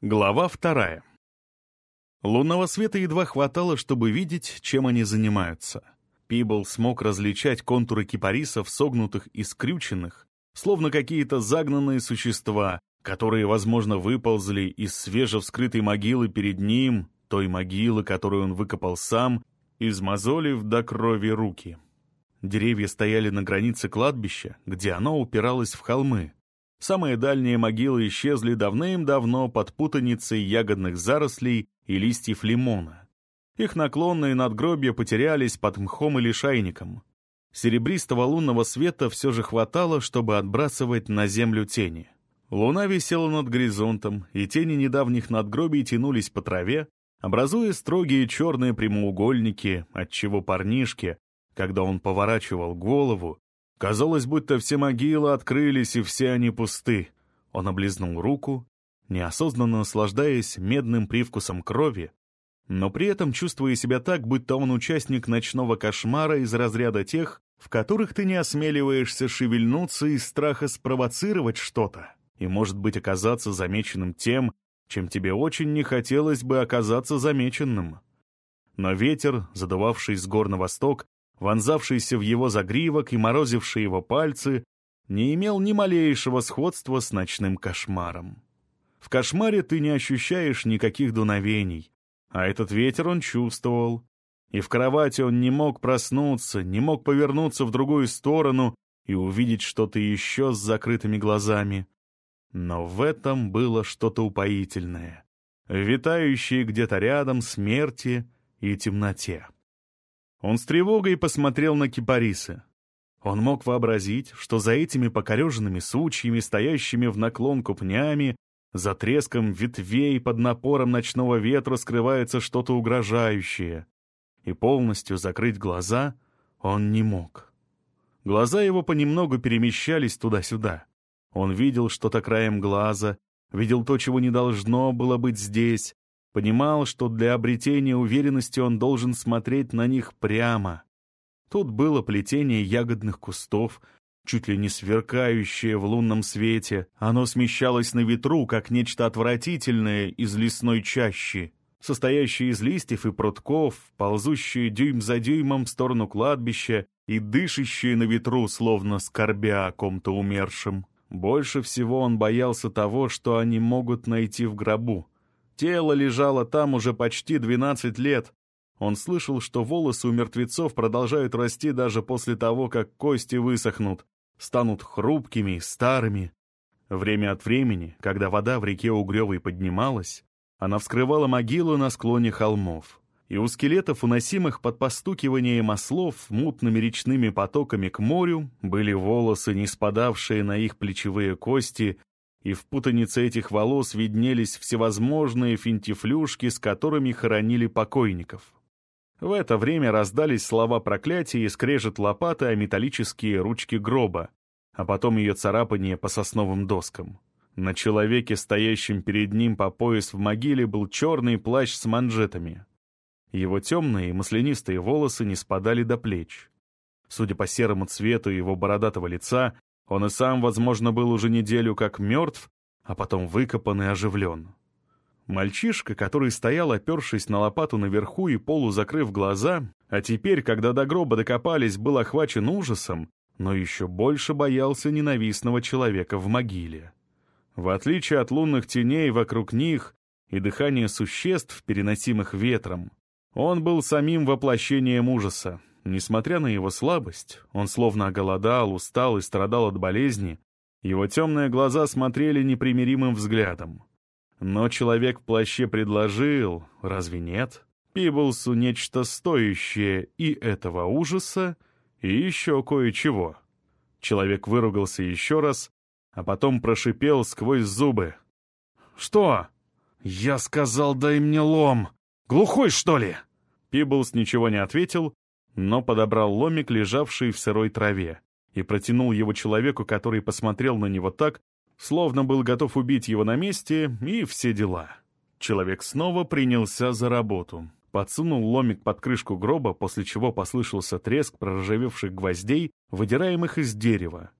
Глава вторая. Лунного света едва хватало, чтобы видеть, чем они занимаются. Пибл смог различать контуры кипарисов, согнутых и скрюченных, словно какие-то загнанные существа, которые, возможно, выползли из свежевскрытой могилы перед ним, той могилы, которую он выкопал сам, измозолив до крови руки. Деревья стояли на границе кладбища, где оно упиралось в холмы, Самые дальние могилы исчезли давным-давно под путаницей ягодных зарослей и листьев лимона. Их наклонные надгробья потерялись под мхом и лишайником. Серебристого лунного света все же хватало, чтобы отбрасывать на землю тени. Луна висела над горизонтом, и тени недавних надгробий тянулись по траве, образуя строгие черные прямоугольники, отчего парнишке, когда он поворачивал голову, Казалось, будто все могилы открылись, и все они пусты. Он облизнул руку, неосознанно наслаждаясь медным привкусом крови, но при этом чувствуя себя так, будто он участник ночного кошмара из разряда тех, в которых ты не осмеливаешься шевельнуться из страха спровоцировать что-то и, может быть, оказаться замеченным тем, чем тебе очень не хотелось бы оказаться замеченным. Но ветер, задувавший с гор на восток, вонзавшийся в его загривок и морозивший его пальцы, не имел ни малейшего сходства с ночным кошмаром. В кошмаре ты не ощущаешь никаких дуновений, а этот ветер он чувствовал. И в кровати он не мог проснуться, не мог повернуться в другую сторону и увидеть что-то еще с закрытыми глазами. Но в этом было что-то упоительное, витающее где-то рядом смерти и темноте. Он с тревогой посмотрел на кипарисы. Он мог вообразить, что за этими покореженными сучьями, стоящими в наклонку пнями, за треском ветвей под напором ночного ветра скрывается что-то угрожающее. И полностью закрыть глаза он не мог. Глаза его понемногу перемещались туда-сюда. Он видел что-то краем глаза, видел то, чего не должно было быть здесь, Понимал, что для обретения уверенности он должен смотреть на них прямо. Тут было плетение ягодных кустов, чуть ли не сверкающее в лунном свете. Оно смещалось на ветру, как нечто отвратительное из лесной чащи, состоящее из листьев и прутков, ползущее дюйм за дюймом в сторону кладбища и дышащее на ветру, словно скорбя о ком-то умершем. Больше всего он боялся того, что они могут найти в гробу — Тело лежало там уже почти 12 лет. Он слышал, что волосы у мертвецов продолжают расти даже после того, как кости высохнут, станут хрупкими, старыми. Время от времени, когда вода в реке Угревой поднималась, она вскрывала могилу на склоне холмов. И у скелетов, уносимых под постукивание маслов мутными речными потоками к морю, были волосы, не спадавшие на их плечевые кости и в путанице этих волос виднелись всевозможные финтифлюшки, с которыми хоронили покойников. В это время раздались слова проклятия и скрежет лопаты о металлические ручки гроба, а потом ее царапание по сосновым доскам. На человеке, стоящем перед ним по пояс в могиле, был черный плащ с манжетами. Его темные маслянистые волосы не спадали до плеч. Судя по серому цвету его бородатого лица, он и сам, возможно, был уже неделю как мертв, а потом выкопан и оживлен. Мальчишка, который стоял, опершись на лопату наверху и полузакрыв глаза, а теперь, когда до гроба докопались, был охвачен ужасом, но еще больше боялся ненавистного человека в могиле. В отличие от лунных теней вокруг них и дыхания существ, переносимых ветром, он был самим воплощением ужаса, Несмотря на его слабость, он словно оголодал, устал и страдал от болезни, его темные глаза смотрели непримиримым взглядом. Но человек в плаще предложил, разве нет, Пиблсу нечто стоящее и этого ужаса, и еще кое-чего. Человек выругался еще раз, а потом прошипел сквозь зубы. «Что?» «Я сказал, дай мне лом! Глухой, что ли?» Пиблс ничего не ответил, но подобрал ломик, лежавший в сырой траве, и протянул его человеку, который посмотрел на него так, словно был готов убить его на месте, и все дела. Человек снова принялся за работу. Подсунул ломик под крышку гроба, после чего послышался треск проржавевших гвоздей, выдираемых из дерева.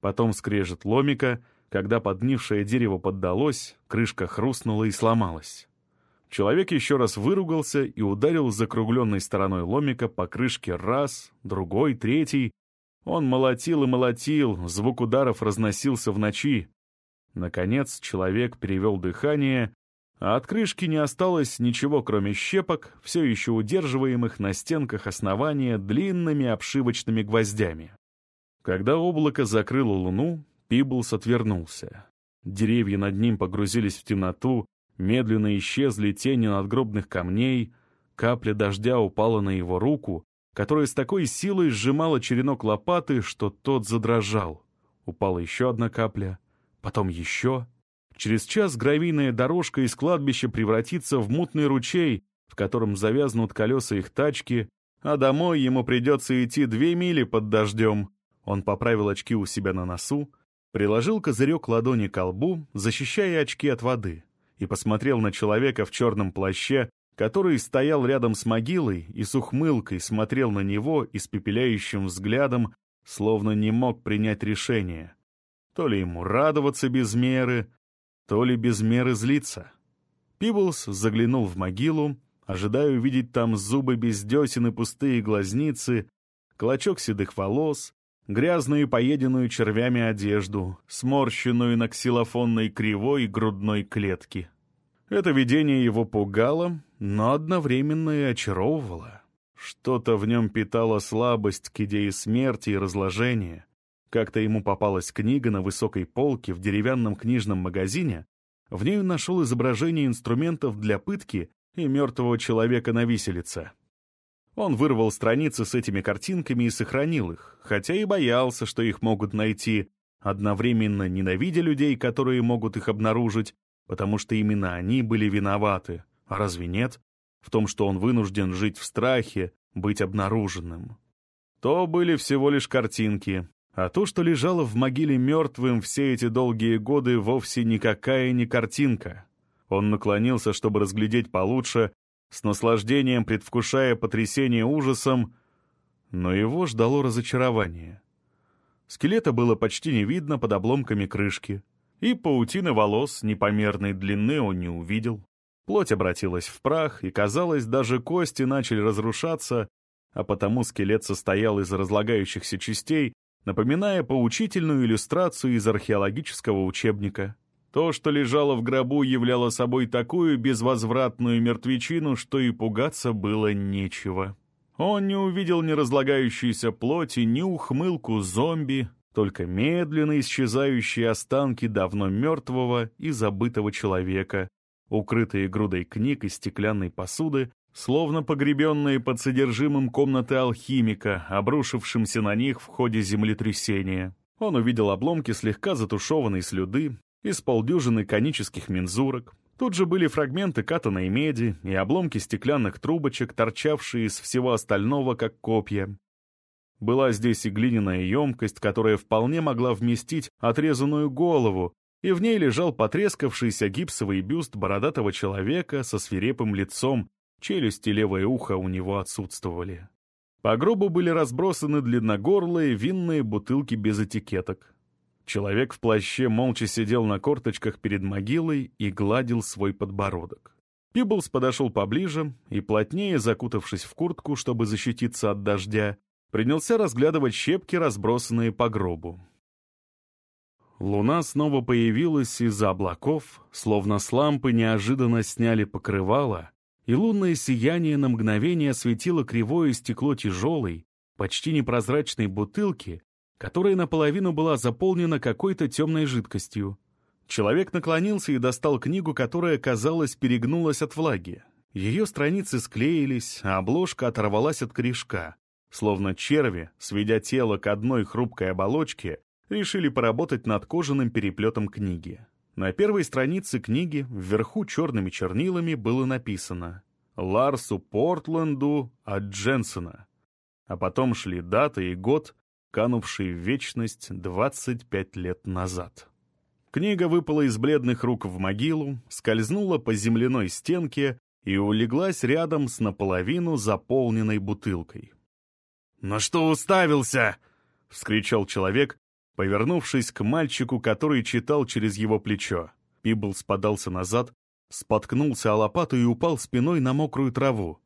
Потом скрежет ломика, Когда подгнившее дерево поддалось, крышка хрустнула и сломалась. Человек еще раз выругался и ударил закругленной стороной ломика по крышке раз, другой, третий. Он молотил и молотил, звук ударов разносился в ночи. Наконец человек перевел дыхание, а от крышки не осталось ничего, кроме щепок, все еще удерживаемых на стенках основания длинными обшивочными гвоздями. Когда облако закрыло луну, Пиблс отвернулся. Деревья над ним погрузились в темноту, медленно исчезли тени надгробных камней, капля дождя упала на его руку, которая с такой силой сжимала черенок лопаты, что тот задрожал. Упала еще одна капля, потом еще. Через час гравийная дорожка из кладбища превратится в мутный ручей, в котором завязнут колеса их тачки, а домой ему придется идти две мили под дождем. Он поправил очки у себя на носу, приложил козырек ладони к лбу, защищая очки от воды, и посмотрел на человека в черном плаще, который стоял рядом с могилой и с ухмылкой смотрел на него испепеляющим взглядом, словно не мог принять решение. То ли ему радоваться без меры, то ли без меры злиться. Пиблс заглянул в могилу, ожидая увидеть там зубы без десен и пустые глазницы, клочок седых волос, грязную поеденную червями одежду, сморщенную на ксилофонной кривой грудной клетки. Это видение его пугало, но одновременно и очаровывало. Что-то в нем питало слабость к идее смерти и разложения. Как-то ему попалась книга на высокой полке в деревянном книжном магазине, в ней он нашел изображение инструментов для пытки и мертвого человека на виселице. Он вырвал страницы с этими картинками и сохранил их, хотя и боялся, что их могут найти, одновременно ненавидя людей, которые могут их обнаружить, потому что именно они были виноваты. А разве нет? В том, что он вынужден жить в страхе, быть обнаруженным. То были всего лишь картинки, а то, что лежало в могиле мертвым все эти долгие годы, вовсе никакая не картинка. Он наклонился, чтобы разглядеть получше, с наслаждением предвкушая потрясение ужасом, но его ждало разочарование. Скелета было почти не видно под обломками крышки, и паутины волос непомерной длины он не увидел. Плоть обратилась в прах, и, казалось, даже кости начали разрушаться, а потому скелет состоял из разлагающихся частей, напоминая поучительную иллюстрацию из археологического учебника. То, что лежало в гробу, являло собой такую безвозвратную мертвечину, что и пугаться было нечего. Он не увидел ни разлагающейся плоти, ни ухмылку зомби, только медленно исчезающие останки давно мертвого и забытого человека, укрытые грудой книг и стеклянной посуды, словно погребенные под содержимым комнаты алхимика, обрушившимся на них в ходе землетрясения. Он увидел обломки слегка затушеванной слюды, из полдюжины конических мензурок. Тут же были фрагменты катаной меди и обломки стеклянных трубочек, торчавшие из всего остального, как копья. Была здесь и глиняная емкость, которая вполне могла вместить отрезанную голову, и в ней лежал потрескавшийся гипсовый бюст бородатого человека со свирепым лицом, челюсть и левое ухо у него отсутствовали. По гробу были разбросаны длинногорлые винные бутылки без этикеток. Человек в плаще молча сидел на корточках перед могилой и гладил свой подбородок. Пиблс подошел поближе и, плотнее закутавшись в куртку, чтобы защититься от дождя, принялся разглядывать щепки, разбросанные по гробу. Луна снова появилась из-за облаков, словно с лампы неожиданно сняли покрывало, и лунное сияние на мгновение осветило кривое стекло тяжелой, почти непрозрачной бутылки, которая наполовину была заполнена какой-то темной жидкостью. Человек наклонился и достал книгу, которая, казалось, перегнулась от влаги. Ее страницы склеились, а обложка оторвалась от корешка. Словно черви, сведя тело к одной хрупкой оболочке, решили поработать над кожаным переплетом книги. На первой странице книги вверху черными чернилами было написано «Ларсу Портленду от Дженсена». А потом шли дата и год, канувший в вечность 25 лет назад. Книга выпала из бледных рук в могилу, скользнула по земляной стенке и улеглась рядом с наполовину заполненной бутылкой. «На что уставился?» — вскричал человек, повернувшись к мальчику, который читал через его плечо. Пиблс подался назад, споткнулся о лопату и упал спиной на мокрую траву.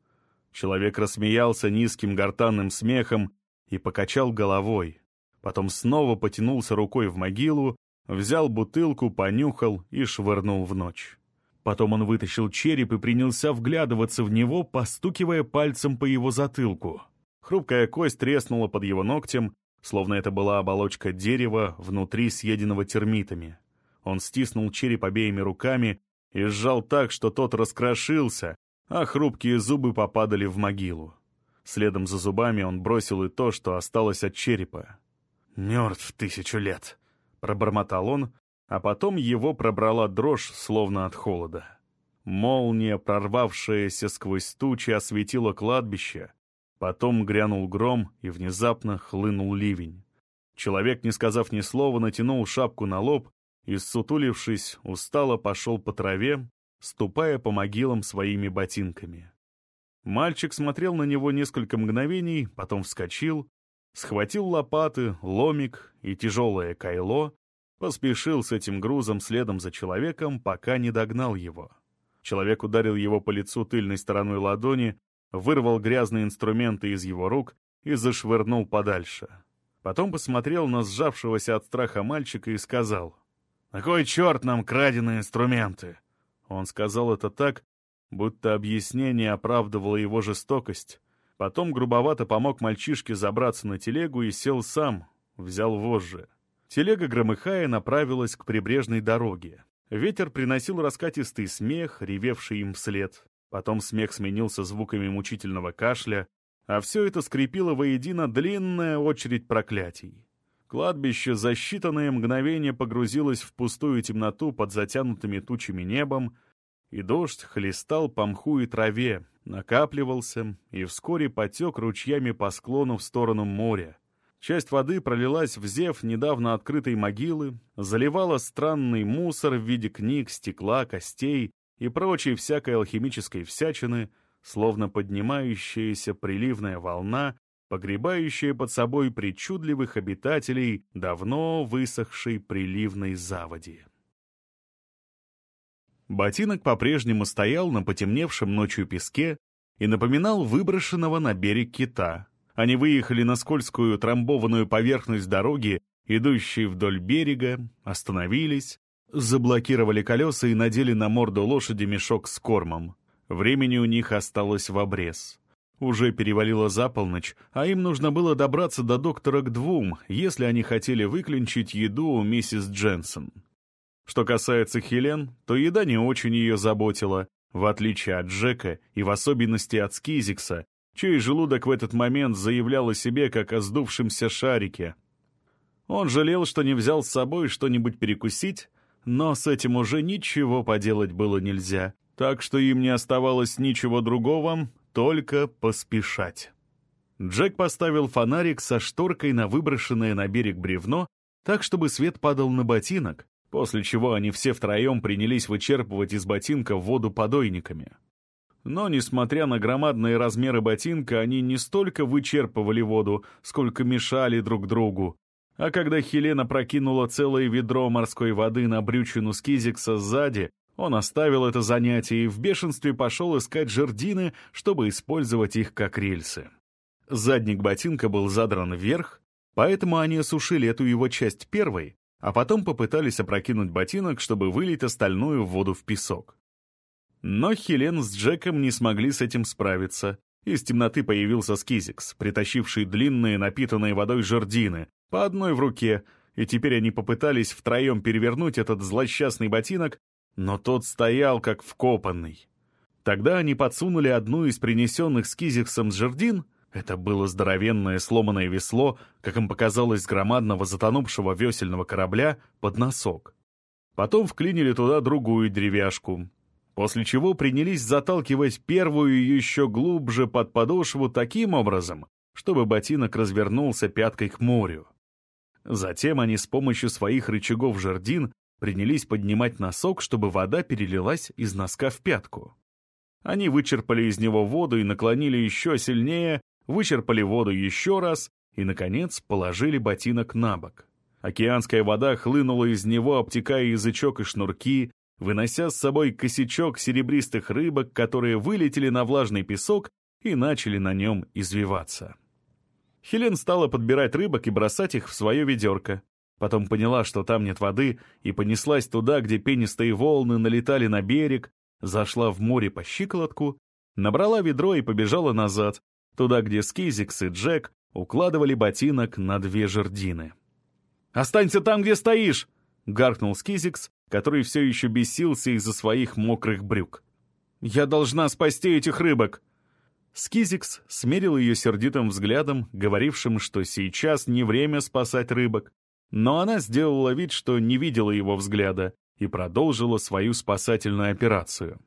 Человек рассмеялся низким гортанным смехом и покачал головой. Потом снова потянулся рукой в могилу, взял бутылку, понюхал и швырнул в ночь. Потом он вытащил череп и принялся вглядываться в него, постукивая пальцем по его затылку. Хрупкая кость треснула под его ногтем, словно это была оболочка дерева, внутри съеденного термитами. Он стиснул череп обеими руками и сжал так, что тот раскрошился, а хрупкие зубы попадали в могилу. Следом за зубами он бросил и то, что осталось от черепа. «Мертв тысячу лет», — пробормотал он, а потом его пробрала дрожь, словно от холода. Молния, прорвавшаяся сквозь тучи, осветила кладбище. Потом грянул гром, и внезапно хлынул ливень. Человек, не сказав ни слова, натянул шапку на лоб и, сутулившись, устало пошел по траве, ступая по могилам своими ботинками. Мальчик смотрел на него несколько мгновений, потом вскочил, схватил лопаты, ломик и тяжелое кайло, поспешил с этим грузом следом за человеком, пока не догнал его. Человек ударил его по лицу тыльной стороной ладони, вырвал грязные инструменты из его рук и зашвырнул подальше. Потом посмотрел на сжавшегося от страха мальчика и сказал, «На кой черт нам краденые инструменты?» Он сказал это так, будто объяснение оправдывало его жестокость. Потом грубовато помог мальчишке забраться на телегу и сел сам, взял вожжи. Телега, громыхая, направилась к прибрежной дороге. Ветер приносил раскатистый смех, ревевший им вслед. Потом смех сменился звуками мучительного кашля, а все это скрепило воедино длинная очередь проклятий. Кладбище за считанные мгновения погрузилось в пустую темноту под затянутыми тучами небом, и дождь хлестал по мху и траве, накапливался и вскоре потек ручьями по склону в сторону моря. Часть воды пролилась в зев недавно открытой могилы, заливала странный мусор в виде книг, стекла, костей и прочей всякой алхимической всячины, словно поднимающаяся приливная волна погребающая под собой причудливых обитателей давно высохшей приливной заводи. Ботинок по-прежнему стоял на потемневшем ночью песке и напоминал выброшенного на берег кита. Они выехали на скользкую трамбованную поверхность дороги, идущей вдоль берега, остановились, заблокировали колеса и надели на морду лошади мешок с кормом. Времени у них осталось в обрез. Уже перевалило за полночь, а им нужно было добраться до доктора к двум, если они хотели выклинчить еду у миссис Дженсон. Что касается Хелен, то еда не очень ее заботила, в отличие от Джека и в особенности от Скизикса, чей желудок в этот момент заявлял о себе как о сдувшемся шарике. Он жалел, что не взял с собой что-нибудь перекусить, но с этим уже ничего поделать было нельзя, так что им не оставалось ничего другого, только поспешать. Джек поставил фонарик со шторкой на выброшенное на берег бревно, так, чтобы свет падал на ботинок, после чего они все втроем принялись вычерпывать из ботинка воду подойниками. Но, несмотря на громадные размеры ботинка, они не столько вычерпывали воду, сколько мешали друг другу. А когда Хелена прокинула целое ведро морской воды на брючину Скизикса сзади, он оставил это занятие и в бешенстве пошел искать жердины, чтобы использовать их как рельсы. Задник ботинка был задран вверх, поэтому они осушили эту его часть первой, а потом попытались опрокинуть ботинок, чтобы вылить остальную воду в песок. Но Хелен с Джеком не смогли с этим справиться. Из темноты появился Скизикс, притащивший длинные напитанные водой жердины, по одной в руке, и теперь они попытались втроем перевернуть этот злосчастный ботинок, но тот стоял как вкопанный. Тогда они подсунули одну из принесенных с Кизиксом жердин, это было здоровенное сломанное весло, как им показалось, громадного затонувшего весельного корабля, под носок. Потом вклинили туда другую деревяшку, после чего принялись заталкивать первую еще глубже под подошву таким образом, чтобы ботинок развернулся пяткой к морю. Затем они с помощью своих рычагов жердин принялись поднимать носок, чтобы вода перелилась из носка в пятку. Они вычерпали из него воду и наклонили еще сильнее, вычерпали воду еще раз и, наконец, положили ботинок на бок. Океанская вода хлынула из него, обтекая язычок и шнурки, вынося с собой косячок серебристых рыбок, которые вылетели на влажный песок и начали на нем извиваться. Хелен стала подбирать рыбок и бросать их в свое ведерко. Потом поняла, что там нет воды, и понеслась туда, где пенистые волны налетали на берег, зашла в море по щиколотку, набрала ведро и побежала назад, туда, где Скизикс и Джек укладывали ботинок на две жердины. «Останься там, где стоишь!» — гаркнул Скизикс, который все еще бесился из-за своих мокрых брюк. «Я должна спасти этих рыбок!» Скизикс смерил ее сердитым взглядом, говорившим, что сейчас не время спасать рыбок, но она сделала вид, что не видела его взгляда и продолжила свою спасательную операцию.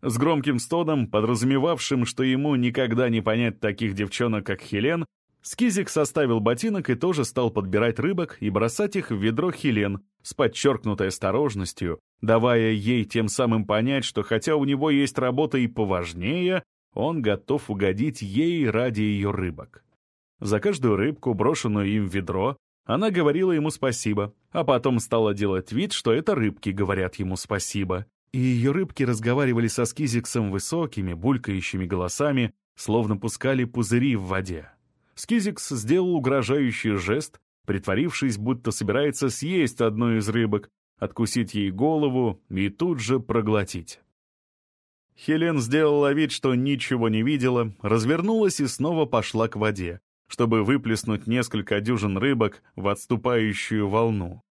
С громким стоном, подразумевавшим, что ему никогда не понять таких девчонок, как Хелен, Скизик составил ботинок и тоже стал подбирать рыбок и бросать их в ведро Хелен с подчеркнутой осторожностью, давая ей тем самым понять, что хотя у него есть работа и поважнее, он готов угодить ей ради ее рыбок. За каждую рыбку, брошенную им в ведро, она говорила ему спасибо, а потом стала делать вид, что это рыбки говорят ему спасибо. И ее рыбки разговаривали со Скизиксом высокими, булькающими голосами, словно пускали пузыри в воде. Скизикс сделал угрожающий жест, притворившись, будто собирается съесть одну из рыбок, откусить ей голову и тут же проглотить. Хелен сделала вид, что ничего не видела, развернулась и снова пошла к воде, чтобы выплеснуть несколько дюжин рыбок в отступающую волну.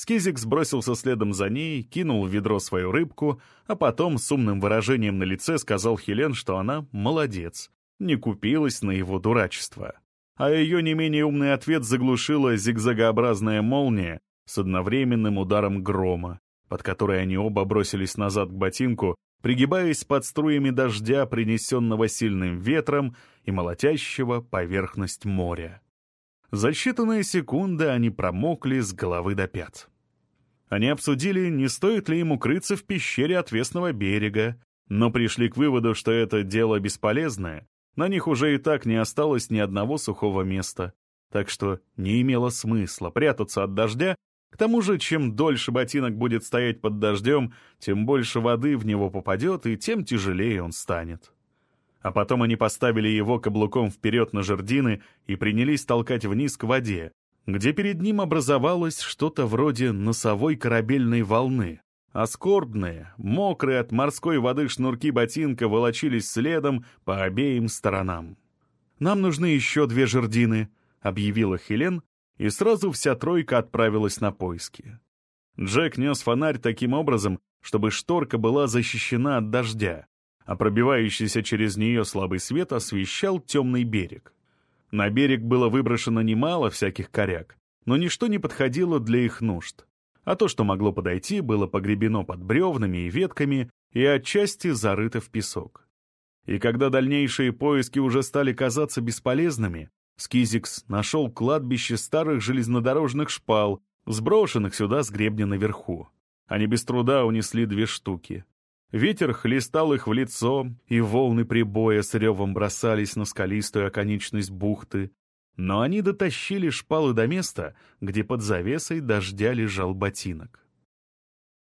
Скизик сбросился следом за ней, кинул в ведро свою рыбку, а потом с умным выражением на лице сказал Хелен, что она молодец, не купилась на его дурачество. А ее не менее умный ответ заглушила зигзагообразная молния с одновременным ударом грома, под которой они оба бросились назад к ботинку, пригибаясь под струями дождя, принесенного сильным ветром и молотящего поверхность моря. За считанные секунды они промокли с головы до пят. Они обсудили, не стоит ли им укрыться в пещере отвесного берега, но пришли к выводу, что это дело бесполезное, на них уже и так не осталось ни одного сухого места, так что не имело смысла прятаться от дождя. К тому же, чем дольше ботинок будет стоять под дождем, тем больше воды в него попадет, и тем тяжелее он станет. А потом они поставили его каблуком вперед на жердины и принялись толкать вниз к воде, где перед ним образовалось что-то вроде носовой корабельной волны. А скорбные, мокрые от морской воды шнурки ботинка волочились следом по обеим сторонам. «Нам нужны еще две жердины», — объявила Хелен, и сразу вся тройка отправилась на поиски. Джек нес фонарь таким образом, чтобы шторка была защищена от дождя, а пробивающийся через нее слабый свет освещал темный берег. На берег было выброшено немало всяких коряк, но ничто не подходило для их нужд. А то, что могло подойти, было погребено под бревнами и ветками и отчасти зарыто в песок. И когда дальнейшие поиски уже стали казаться бесполезными, Скизикс нашел кладбище старых железнодорожных шпал, сброшенных сюда с гребня наверху. Они без труда унесли две штуки. Ветер хлестал их в лицо, и волны прибоя с ревом бросались на скалистую оконечность бухты. Но они дотащили шпалы до места, где под завесой дождя лежал ботинок.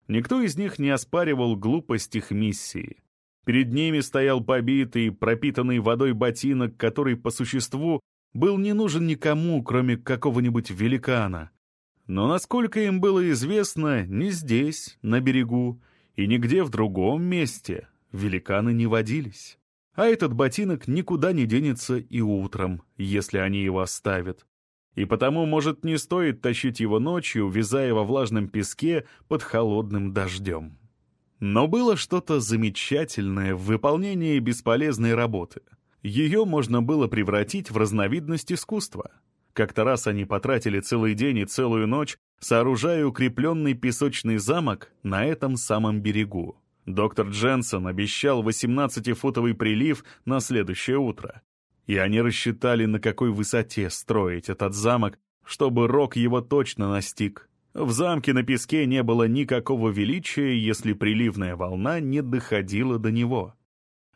Никто из них не оспаривал глупость их миссии. Перед ними стоял побитый, пропитанный водой ботинок, который по существу был не нужен никому, кроме какого-нибудь великана. Но, насколько им было известно, ни здесь, на берегу, и нигде в другом месте великаны не водились. А этот ботинок никуда не денется и утром, если они его оставят. И потому, может, не стоит тащить его ночью, вязая во влажном песке под холодным дождем. Но было что-то замечательное в выполнении бесполезной работы — ее можно было превратить в разновидность искусства. Как-то раз они потратили целый день и целую ночь, сооружая укрепленный песочный замок на этом самом берегу. Доктор Дженсон обещал 18-футовый прилив на следующее утро. И они рассчитали, на какой высоте строить этот замок, чтобы рок его точно настиг. В замке на песке не было никакого величия, если приливная волна не доходила до него.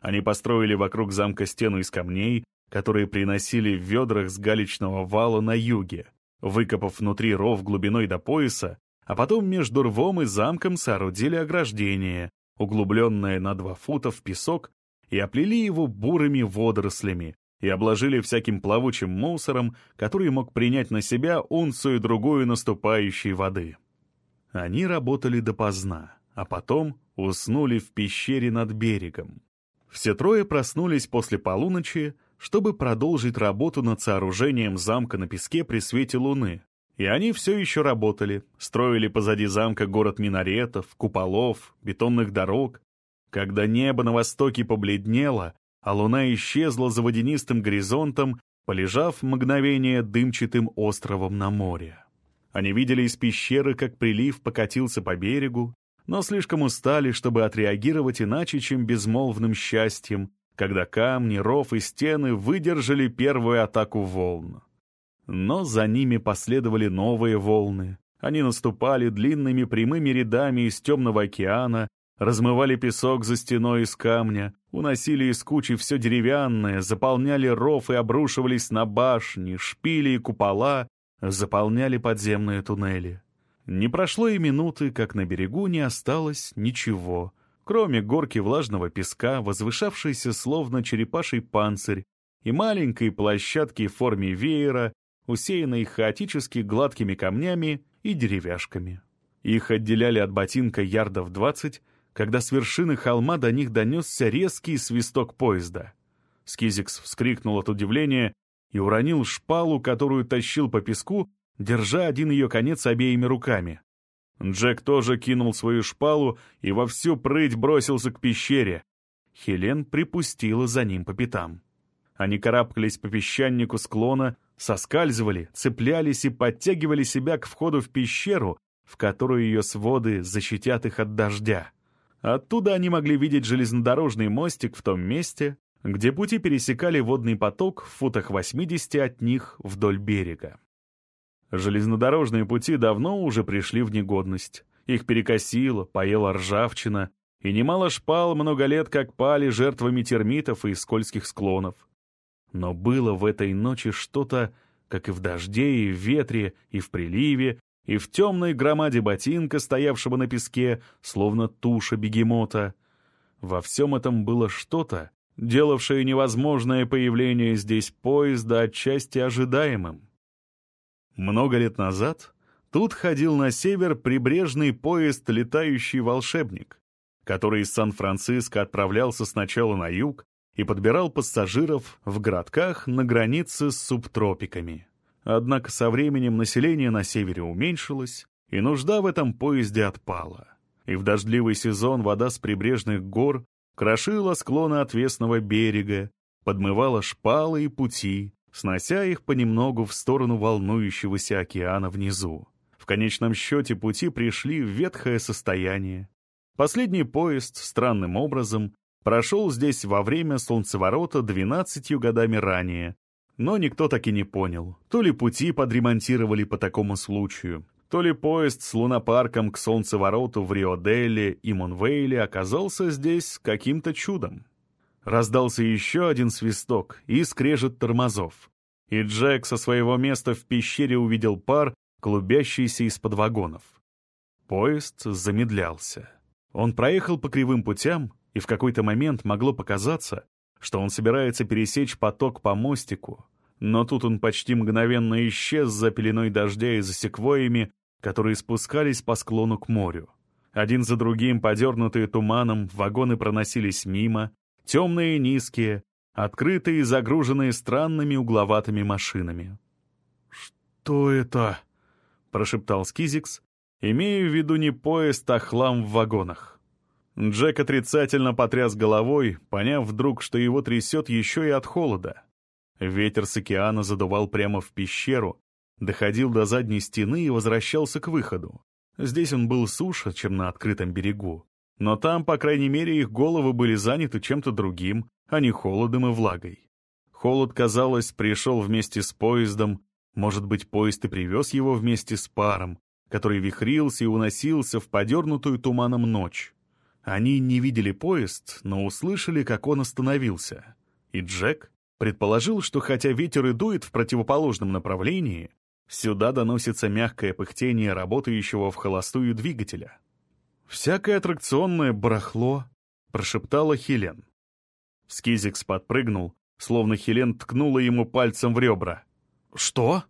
Они построили вокруг замка стену из камней, которые приносили в ведрах с галечного вала на юге, Выкопав внутри ров глубиной до пояса, а потом между рвом и замком соорудили ограждение, углубленное на два фута в песок, и оплели его бурыми водорослями, и обложили всяким плавучим мусором, который мог принять на себя унцию другую наступающей воды. Они работали допоздна, а потом уснули в пещере над берегом. Все трое проснулись после полуночи, чтобы продолжить работу над сооружением замка на песке при свете луны. И они все еще работали, строили позади замка город минаретов, куполов, бетонных дорог. Когда небо на востоке побледнело, а луна исчезла за водянистым горизонтом, полежав мгновение дымчатым островом на море. Они видели из пещеры, как прилив покатился по берегу, но слишком устали, чтобы отреагировать иначе, чем безмолвным счастьем, когда камни, ров и стены выдержали первую атаку волн. Но за ними последовали новые волны. Они наступали длинными прямыми рядами из темного океана, размывали песок за стеной из камня, уносили из кучи все деревянное, заполняли ров и обрушивались на башни, шпили и купола, заполняли подземные туннели. Не прошло и минуты, как на берегу не осталось ничего, кроме горки влажного песка, возвышавшейся словно черепаший панцирь, и маленькой площадки в форме веера, усеянной хаотически гладкими камнями и деревяшками. Их отделяли от ботинка ярдов двадцать, когда с вершины холма до них донесся резкий свисток поезда. Скизикс вскрикнул от удивления и уронил шпалу, которую тащил по песку, держа один ее конец обеими руками. Джек тоже кинул свою шпалу и во всю прыть бросился к пещере. Хелен припустила за ним по пятам. Они карабкались по песчанику склона, соскальзывали, цеплялись и подтягивали себя к входу в пещеру, в которую ее своды защитят их от дождя. Оттуда они могли видеть железнодорожный мостик в том месте, где пути пересекали водный поток в футах 80 от них вдоль берега. Железнодорожные пути давно уже пришли в негодность. Их перекосило, поела ржавчина, и немало шпал много лет как пали жертвами термитов и скользких склонов. Но было в этой ночи что-то, как и в дожде, и в ветре, и в приливе, и в темной громаде ботинка, стоявшего на песке, словно туша бегемота. Во всем этом было что-то, делавшее невозможное появление здесь поезда отчасти ожидаемым. Много лет назад тут ходил на север прибрежный поезд «Летающий волшебник», который из Сан-Франциско отправлялся сначала на юг и подбирал пассажиров в городках на границе с субтропиками. Однако со временем население на севере уменьшилось, и нужда в этом поезде отпала. И в дождливый сезон вода с прибрежных гор крошила склоны отвесного берега, подмывала шпалы и пути, снося их понемногу в сторону волнующегося океана внизу. В конечном счете пути пришли в ветхое состояние. Последний поезд, странным образом, прошел здесь во время солнцеворота двенадцатью годами ранее, но никто так и не понял, то ли пути подремонтировали по такому случаю, то ли поезд с лунопарком к солнцевороту в Рио-Деле и Монвейле оказался здесь каким-то чудом. Раздался еще один свисток и скрежет тормозов. И Джек со своего места в пещере увидел пар, клубящийся из-под вагонов. Поезд замедлялся. Он проехал по кривым путям, и в какой-то момент могло показаться, что он собирается пересечь поток по мостику, но тут он почти мгновенно исчез за пеленой дождя и за секвоями, которые спускались по склону к морю. Один за другим, подернутые туманом, вагоны проносились мимо, темные низкие, открытые и загруженные странными угловатыми машинами. «Что это?» — прошептал Скизикс, имея в виду не поезд, а хлам в вагонах. Джек отрицательно потряс головой, поняв вдруг, что его трясет еще и от холода. Ветер с океана задувал прямо в пещеру, доходил до задней стены и возвращался к выходу. Здесь он был суше, чем на открытом берегу. Но там, по крайней мере, их головы были заняты чем-то другим, а не холодом и влагой. Холод, казалось, пришел вместе с поездом, может быть, поезд и привез его вместе с паром, который вихрился и уносился в подернутую туманом ночь. Они не видели поезд, но услышали, как он остановился. И Джек предположил, что хотя ветер и дует в противоположном направлении, Сюда доносится мягкое пыхтение работающего в холостую двигателя. «Всякое аттракционное барахло», — прошептала Хелен. Скизикс подпрыгнул, словно Хелен ткнула ему пальцем в ребра. «Что?»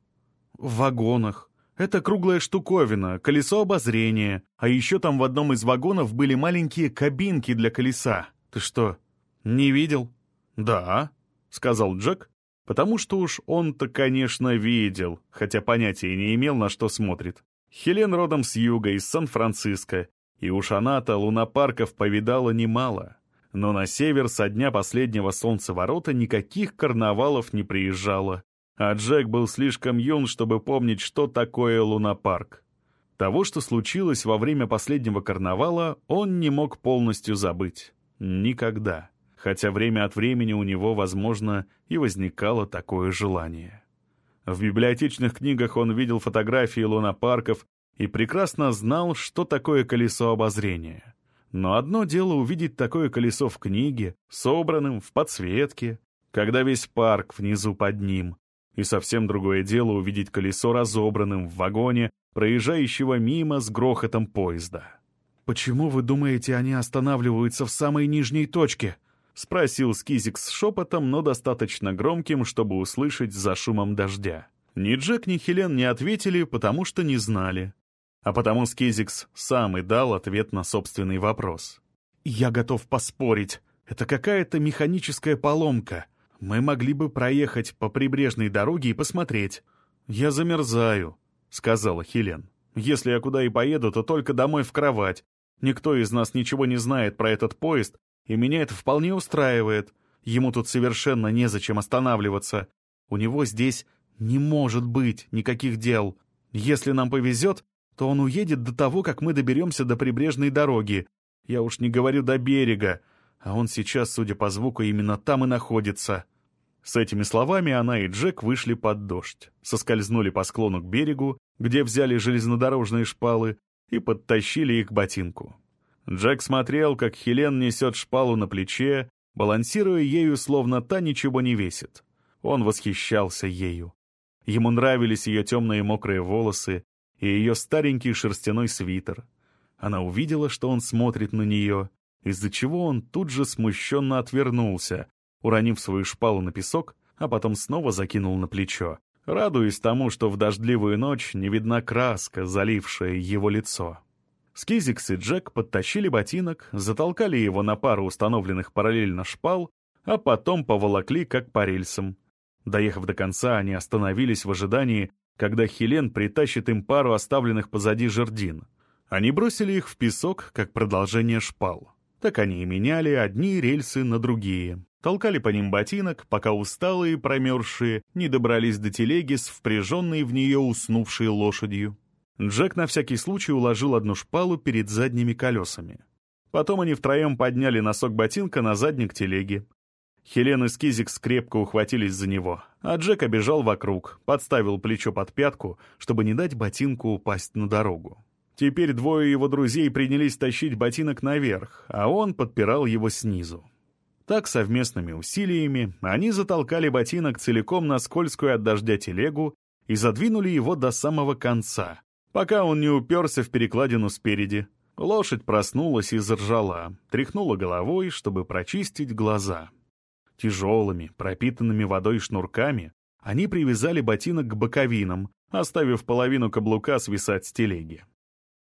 «В вагонах. Это круглая штуковина, колесо обозрения, а еще там в одном из вагонов были маленькие кабинки для колеса. Ты что, не видел?» «Да», — сказал Джек, потому что уж он-то, конечно, видел, хотя понятия не имел, на что смотрит. Хелен родом с юга, из Сан-Франциско, и уж она-то лунопарков повидала немало. Но на север со дня последнего солнцеворота никаких карнавалов не приезжало, а Джек был слишком юн, чтобы помнить, что такое лунопарк. Того, что случилось во время последнего карнавала, он не мог полностью забыть. Никогда. Хотя время от времени у него, возможно, и возникало такое желание. В библиотечных книгах он видел фотографии лунопарков и прекрасно знал, что такое колесо обозрения. Но одно дело увидеть такое колесо в книге, собранным, в подсветке, когда весь парк внизу под ним, и совсем другое дело увидеть колесо разобранным в вагоне, проезжающего мимо с грохотом поезда. «Почему вы думаете, они останавливаются в самой нижней точке?» — спросил Скизикс шепотом, но достаточно громким, чтобы услышать за шумом дождя. Ни Джек, ни Хелен не ответили, потому что не знали. А потому Скизикс сам и дал ответ на собственный вопрос. «Я готов поспорить. Это какая-то механическая поломка. Мы могли бы проехать по прибрежной дороге и посмотреть. Я замерзаю», — сказала Хелен. «Если я куда и поеду, то только домой в кровать. Никто из нас ничего не знает про этот поезд, и меня это вполне устраивает. Ему тут совершенно незачем останавливаться. У него здесь не может быть никаких дел. Если нам повезет, то он уедет до того, как мы доберемся до прибрежной дороги. Я уж не говорю до берега, а он сейчас, судя по звуку, именно там и находится». С этими словами она и Джек вышли под дождь, соскользнули по склону к берегу, где взяли железнодорожные шпалы, и подтащили их к ботинку. Джек смотрел, как Хелен несет шпалу на плече, балансируя ею, словно та ничего не весит. Он восхищался ею. Ему нравились ее темные мокрые волосы и ее старенький шерстяной свитер. Она увидела, что он смотрит на нее, из-за чего он тут же смущенно отвернулся, уронив свою шпалу на песок, а потом снова закинул на плечо, радуясь тому, что в дождливую ночь не видна краска, залившая его лицо. Скизикс и Джек подтащили ботинок, затолкали его на пару установленных параллельно шпал, а потом поволокли как по рельсам. Доехав до конца, они остановились в ожидании, когда Хелен притащит им пару оставленных позади жердин. Они бросили их в песок, как продолжение шпал. Так они и меняли одни рельсы на другие. Толкали по ним ботинок, пока усталые, промерзшие, не добрались до телеги с впряженной в нее уснувшей лошадью. Джек на всякий случай уложил одну шпалу перед задними колесами. Потом они втроем подняли носок ботинка на задник телеги. Хелен и Скизик скрепко ухватились за него, а Джек обежал вокруг, подставил плечо под пятку, чтобы не дать ботинку упасть на дорогу. Теперь двое его друзей принялись тащить ботинок наверх, а он подпирал его снизу. Так, совместными усилиями, они затолкали ботинок целиком на скользкую от дождя телегу и задвинули его до самого конца, пока он не уперся в перекладину спереди. Лошадь проснулась и заржала, тряхнула головой, чтобы прочистить глаза. Тяжелыми, пропитанными водой шнурками они привязали ботинок к боковинам, оставив половину каблука свисать с телеги.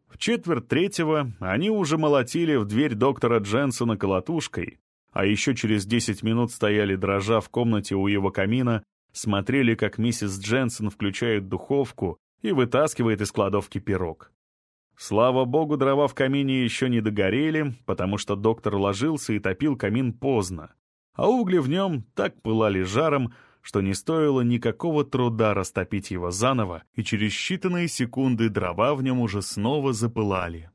В четверть третьего они уже молотили в дверь доктора Дженсона колотушкой, а еще через десять минут стояли дрожа в комнате у его камина, смотрели, как миссис Дженсон включает духовку и вытаскивает из кладовки пирог. Слава богу, дрова в камине еще не догорели, потому что доктор ложился и топил камин поздно, а угли в нем так пылали жаром, что не стоило никакого труда растопить его заново, и через считанные секунды дрова в нем уже снова запылали.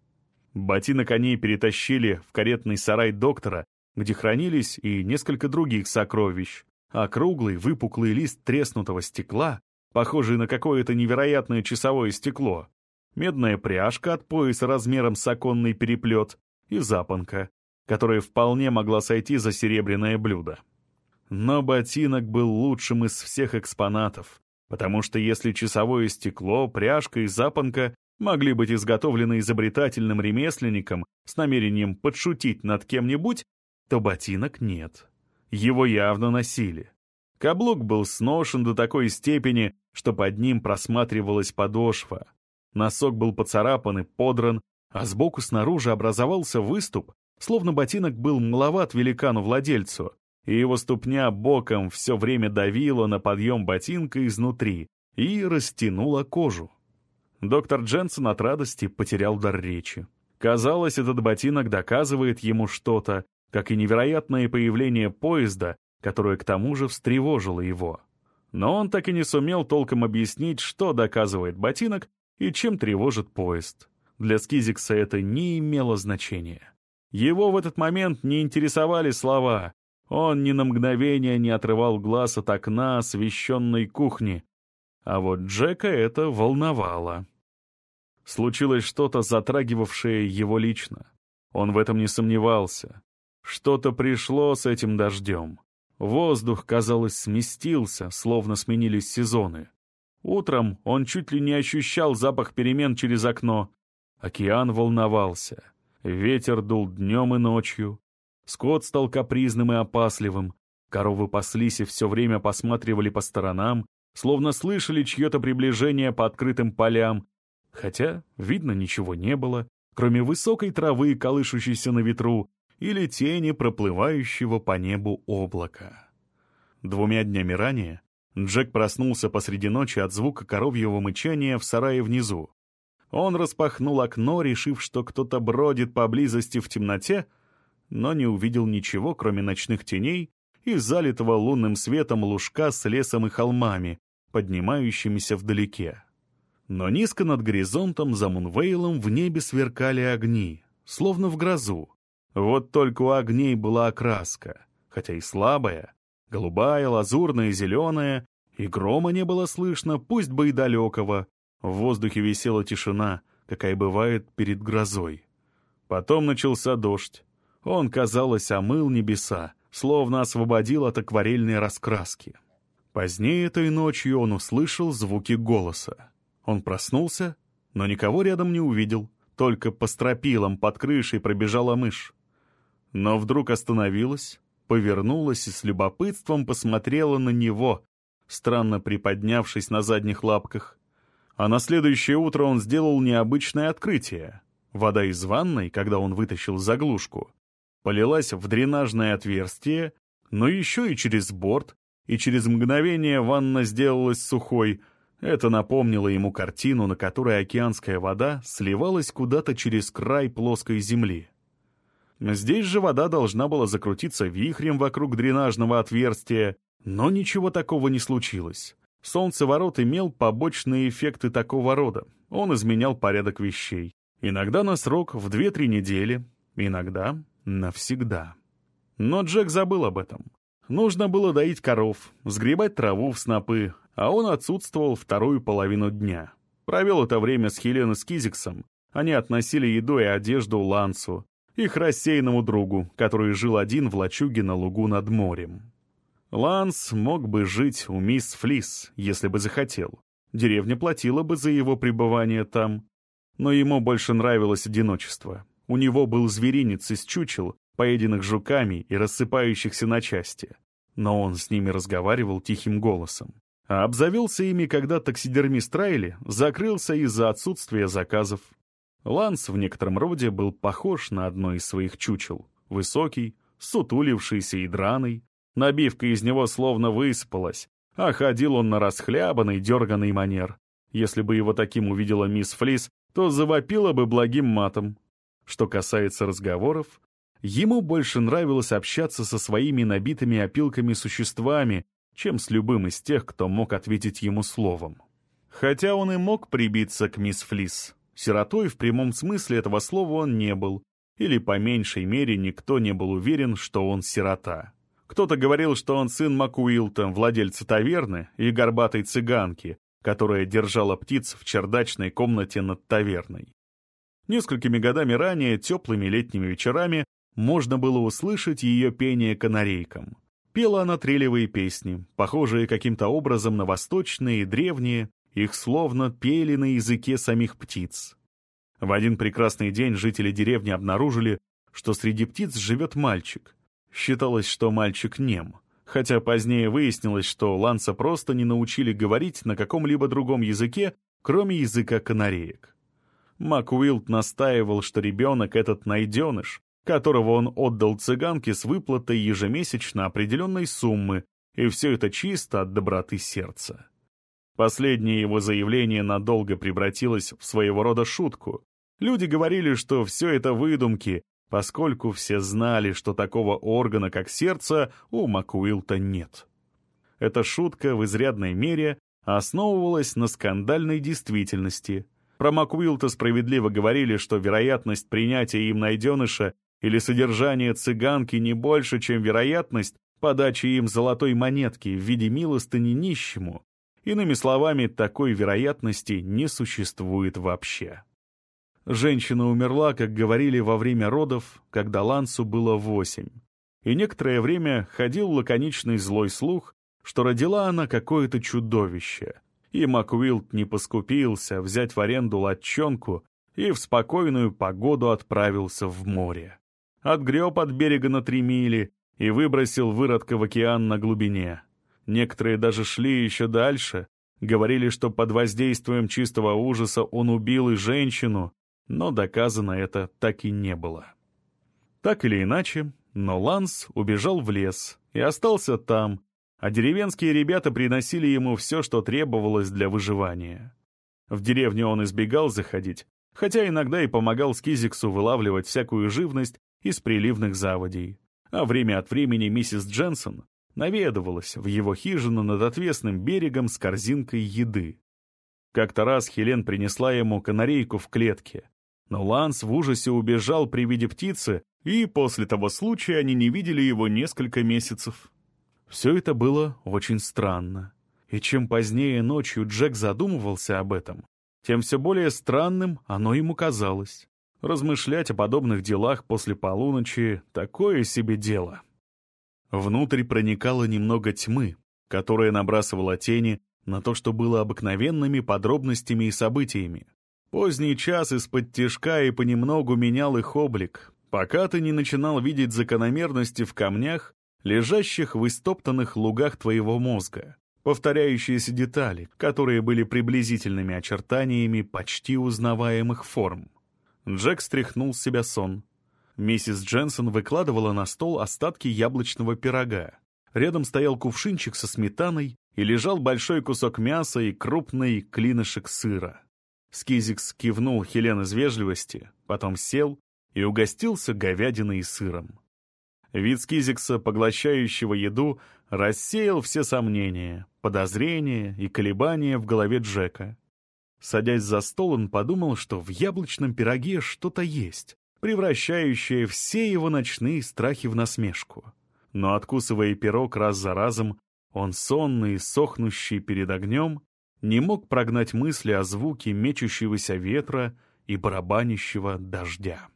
Ботинок они перетащили в каретный сарай доктора, где хранились и несколько других сокровищ, а круглый выпуклый лист треснутого стекла, похожий на какое-то невероятное часовое стекло, медная пряжка от пояса размером с оконный переплет и запонка, которая вполне могла сойти за серебряное блюдо. Но ботинок был лучшим из всех экспонатов, Потому что если часовое стекло, пряжка и запонка могли быть изготовлены изобретательным ремесленником с намерением подшутить над кем-нибудь, то ботинок нет. Его явно носили. Каблук был сношен до такой степени, что под ним просматривалась подошва. Носок был поцарапан и подран, а сбоку снаружи образовался выступ, словно ботинок был маловат великану-владельцу, и его ступня боком все время давила на подъем ботинка изнутри и растянула кожу. Доктор Дженсен от радости потерял дар речи. Казалось, этот ботинок доказывает ему что-то, как и невероятное появление поезда, которое к тому же встревожило его. Но он так и не сумел толком объяснить, что доказывает ботинок и чем тревожит поезд. Для Скизикса это не имело значения. Его в этот момент не интересовали слова. Он ни на мгновение не отрывал глаз от окна освещенной кухни. А вот Джека это волновало. Случилось что-то, затрагивавшее его лично. Он в этом не сомневался. Что-то пришло с этим дождем. Воздух, казалось, сместился, словно сменились сезоны. Утром он чуть ли не ощущал запах перемен через окно. Океан волновался. Ветер дул днем и ночью. Скот стал капризным и опасливым. Коровы паслись и все время посматривали по сторонам, словно слышали чье-то приближение по открытым полям. Хотя, видно, ничего не было, кроме высокой травы, колышущейся на ветру, или тени проплывающего по небу облака. Двумя днями ранее Джек проснулся посреди ночи от звука коровьего мычания в сарае внизу. Он распахнул окно, решив, что кто-то бродит поблизости в темноте, но не увидел ничего, кроме ночных теней и залитого лунным светом лужка с лесом и холмами, поднимающимися вдалеке. Но низко над горизонтом за Мунвейлом в небе сверкали огни, словно в грозу. Вот только у огней была окраска, хотя и слабая, голубая, лазурная, зеленая, и грома не было слышно, пусть бы и далекого, в воздухе висела тишина, какая бывает перед грозой. Потом начался дождь. Он, казалось, омыл небеса, словно освободил от акварельной раскраски. Позднее этой ночью он услышал звуки голоса. Он проснулся, но никого рядом не увидел, только по стропилам под крышей пробежала мышь. Но вдруг остановилась, повернулась и с любопытством посмотрела на него, странно приподнявшись на задних лапках. А на следующее утро он сделал необычное открытие. Вода из ванной, когда он вытащил заглушку, полилась в дренажное отверстие, но еще и через борт, и через мгновение ванна сделалась сухой. Это напомнило ему картину, на которой океанская вода сливалась куда-то через край плоской земли. Здесь же вода должна была закрутиться вихрем вокруг дренажного отверстия, но ничего такого не случилось. Солнцеворот имел побочные эффекты такого рода. Он изменял порядок вещей. Иногда на срок в 2-3 недели, иногда навсегда. Но Джек забыл об этом. Нужно было доить коров, сгребать траву в снопы, а он отсутствовал вторую половину дня. Провел это время с Хеленой с Кизиксом. Они относили еду и одежду Лансу, их рассеянному другу, который жил один в лачуге на лугу над морем. Ланс мог бы жить у мисс Флис, если бы захотел. Деревня платила бы за его пребывание там. Но ему больше нравилось одиночество. У него был зверинец из чучел, поеденных жуками и рассыпающихся на части. Но он с ними разговаривал тихим голосом. А обзавелся ими, когда таксидермист Райли закрылся из-за отсутствия заказов. Ланс в некотором роде был похож на одно из своих чучел. Высокий, сутулившийся и драный, Набивка из него словно высыпалась, а ходил он на расхлябанный, дерганный манер. Если бы его таким увидела мисс Флис, то завопила бы благим матом. Что касается разговоров, ему больше нравилось общаться со своими набитыми опилками существами, чем с любым из тех, кто мог ответить ему словом. Хотя он и мог прибиться к мисс Флис, сиротой в прямом смысле этого слова он не был, или по меньшей мере никто не был уверен, что он сирота. Кто-то говорил, что он сын Макуилта, владельца таверны, и горбатой цыганки, которая держала птиц в чердачной комнате над таверной. Несколькими годами ранее, теплыми летними вечерами, можно было услышать ее пение канарейкам. Пела она трелевые песни, похожие каким-то образом на восточные и древние, их словно пели на языке самих птиц. В один прекрасный день жители деревни обнаружили, что среди птиц живет мальчик. Считалось, что мальчик нем, хотя позднее выяснилось, что Ланса просто не научили говорить на каком-либо другом языке, кроме языка канареек. Макуилд настаивал, что ребенок этот найденыш, которого он отдал цыганке с выплатой ежемесячно определенной суммы, и все это чисто от доброты сердца. Последнее его заявление надолго превратилось в своего рода шутку. Люди говорили, что все это выдумки, поскольку все знали, что такого органа, как сердце, у Макуилта нет. Эта шутка в изрядной мере основывалась на скандальной действительности. Про Макуилта справедливо говорили, что вероятность принятия им найденыша или содержания цыганки не больше, чем вероятность подачи им золотой монетки в виде милостыни нищему, Иными словами, такой вероятности не существует вообще. Женщина умерла, как говорили, во время родов, когда Лансу было восемь. И некоторое время ходил лаконичный злой слух, что родила она какое-то чудовище. И Маквилд не поскупился взять в аренду латчонку и в спокойную погоду отправился в море. Отгреб от берега на три мили и выбросил выродка в океан на глубине. Некоторые даже шли еще дальше, говорили, что под воздействием чистого ужаса он убил и женщину, но доказано это так и не было. Так или иначе, но Ланс убежал в лес и остался там, а деревенские ребята приносили ему все, что требовалось для выживания. В деревню он избегал заходить, хотя иногда и помогал Скизиксу вылавливать всякую живность из приливных заводей. А время от времени миссис Дженсон наведывалась в его хижину над отвесным берегом с корзинкой еды. Как-то раз Хелен принесла ему канарейку в клетке, но Ланс в ужасе убежал при виде птицы, и после того случая они не видели его несколько месяцев. Все это было очень странно. И чем позднее ночью Джек задумывался об этом, тем все более странным оно ему казалось. Размышлять о подобных делах после полуночи — такое себе дело. Внутрь проникало немного тьмы, которая набрасывала тени на то, что было обыкновенными подробностями и событиями. Поздний час из-под тишка и понемногу менял их облик, пока ты не начинал видеть закономерности в камнях, лежащих в истоптанных лугах твоего мозга, повторяющиеся детали, которые были приблизительными очертаниями почти узнаваемых форм. Джек стряхнул с себя сон. Миссис Дженсон выкладывала на стол остатки яблочного пирога. Рядом стоял кувшинчик со сметаной и лежал большой кусок мяса и крупный клинышек сыра. Скизикс кивнул Хелен из вежливости, потом сел и угостился говядиной и сыром. Вид Скизикса, поглощающего еду, рассеял все сомнения, подозрения и колебания в голове Джека. Садясь за стол, он подумал, что в яблочном пироге что-то есть, превращающее все его ночные страхи в насмешку. Но откусывая пирог раз за разом, он сонный и сохнущий перед огнем, не мог прогнать мысли о звуке мечущегося ветра и барабанящего дождя.